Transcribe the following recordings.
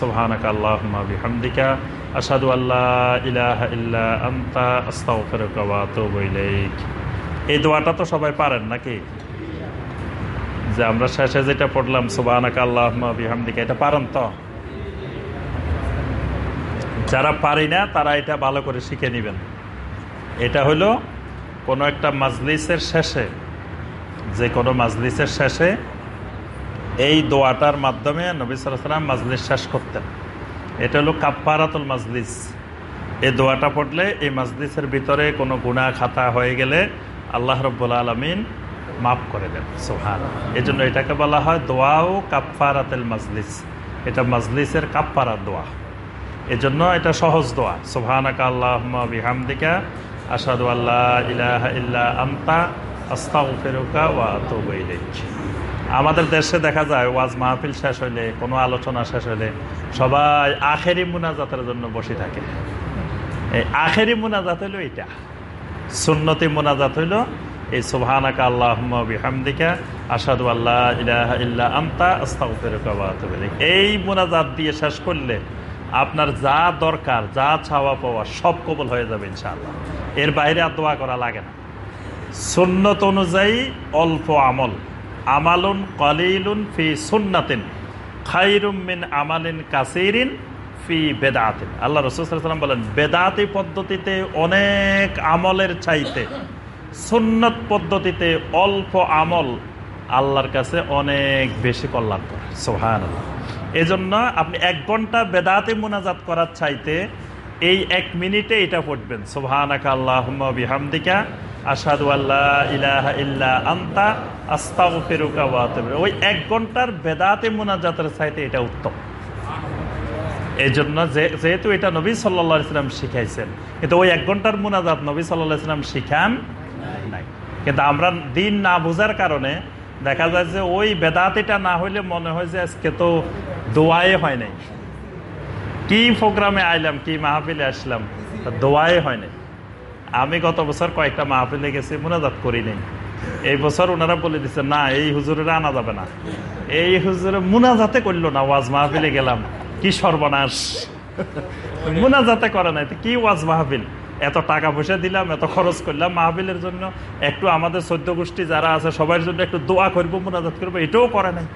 সোহানাক এই দোয়াটা তো সবাই পারেন নাকি? যে আমরা শেষে যেটা পড়লাম এটা পারেন তো? যারা পারি না, তারা এটা ভালো করে শিখে নেবেন। এটা হলো কোনো একটা মাজলিসের শেষে, যে কোনো মাজলিসের শেষে এই দোয়াটার মাধ্যমে নবী সালাম মাজলিস শেষ করতেন। এটা হলো কাপ্পারাতুল মাজলিস। এই দোয়াটা পড়লে এই মাজলিসের ভিতরে কোনো গুণা খাতা হয়ে গেলে আল্লাহ রব্বুল আলমিন মাফ করে দেন। সোহান এই জন্য এটাকে বলা হয় দোয়া ও কাপ্পারাতেল মাজলিস। এটা মাজলিসের কাপ্পারাত দোয়া। এজন্য এটা সহজ দোয়া। সোহানাকা আল্লাহ বিহামদিকা আসাদু আল্লাহ ইলাহা ইল্লা আন্তা আস্তাউ ফেরুকা ওয়া ইলাইক। আমাদের দেশে দেখা যায় ওয়াজ মাহফিল শেষ হইলে, কোনো আলোচনা শেষ হইলে সবাই আখেরি মুনাজাতের জন্য বসে থাকে। এই আখেরি মুনাজাত হইল এটা। সুন্নতি মুনাজাত হইল এই সুবহানাকা আল্লাহুম্মা বিহামদিকা আশহাদু আল্লাহ ইলাহা ইল্লা আতুবু ইলাইক। এই মুনাজাত দিয়ে শেষ করলে আপনার যা দরকার, যা ছাওয়া পাওয়া সব কবল হয়ে যাবে ইনশাআল্লাহ। এর বাইরে আর দোয়া করা লাগে না। সুন্নত অনুযায়ী অল্প আমল। আমালুন কলিলুন ফি সুন্নাতিন, খাইরুম মিন আমালিন কাসিরিন ফি বেদাতিন। আল্লাহ রসুলাম বলেন, বেদাতি পদ্ধতিতে অনেক আমলের চাইতে, সুন্নত পদ্ধতিতে অল্প আমল আল্লাহর কাছে অনেক বেশি কল্যাণ করে সোহান এই জন্য আপনি এক ঘণ্টা বেদাতে মোনাজাত করার চাইতে এই এক মিনিটে এটা পড়বেন। সোহান সোহানাকা আল্লাহ বিহামদিকা। আসাদু আল্লাহ ইলাহা ইল্লা আন্তা আস্তাউ ফেরুকা ওই এক ঘণ্টার বেদাতে মোনাজাতের চাইতে এটা উত্তম। এই জন্য যেহেতু এটা নবী সাল্লা ইসলাম শিখাইছেন, কিন্তু ওই এক ঘণ্টার মোনাজাত নবী সাল্লাহ ইসলাম শিখান নাই। কিন্তু আমরা দিন না বোঝার কারণে দেখা যায় যে ওই বেদাতিটা না হইলে মনে হয় যে আজকে তো দোয়াই হয় নাই। কি প্রোগ্রামে আইলাম, কি মাহফিলে আসলাম দোয়াই হয় নাই। আমি গত বছর কয়েকটা মাহফিলে গেছি, মোনাজাত করি নাই। এই বছর ওনারা বলে দিচ্ছে না, এই হুজুরে আনা যাবে না। এই হুজুরে মোনাজাতে করল না, ওয়াজ মাহফিলে গেলাম। কি সর্বনাশ। মোনাজাতে করে নাই কি ওয়াজ মাহফিল? এত টাকা পয়সা দিলাম, এত খরচ করলাম মাহবিলের জন্য। একটু আমাদের সদ্য গোষ্ঠী যারা আছে, সবার জন্য একটু দোয়া করব, মোনাজাত করব, এটাও করে নাই।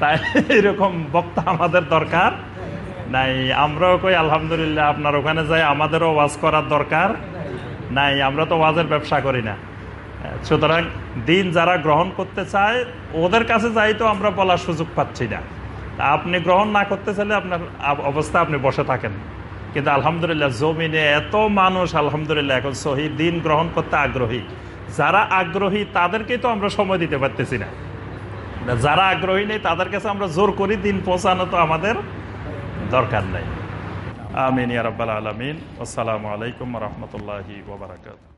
তাই এরকম বক্তা আমাদের দরকার নাই। আমরাও কই, আলহামদুলিল্লাহ, আপনার ওখানে যাই, আমাদেরও ওয়াজ করার দরকার। নাই, আমরা তো ওয়াজের ব্যবসা করি না। সুতরাং দিন যারা গ্রহণ করতে চায়, ওদের কাছে যাই তো আমরা বলার সুযোগ পাচ্ছি না। আপনি গ্রহণ না করতে চাইলে আপনার অবস্থা আপনি বসে থাকেন। কিন্তু আলহামদুলিল্লাহ জমিনে এত মানুষ, আলহামদুলিল্লাহ, এখন সহি দিন গ্রহণ করতে আগ্রহী। যারা আগ্রহী, তাদেরকেই তো আমরা সময় দিতে পারতেছি না। যারা আগ্রহী নেই, তাদের কাছে আমরা জোর করি দিন পৌঁছানো তো আমাদের দরকার নেই। আমিন ইয়ারব্বাল আলমিন আসসালামু আলাইকুম রহমতুল্লাহি ওবরাকাত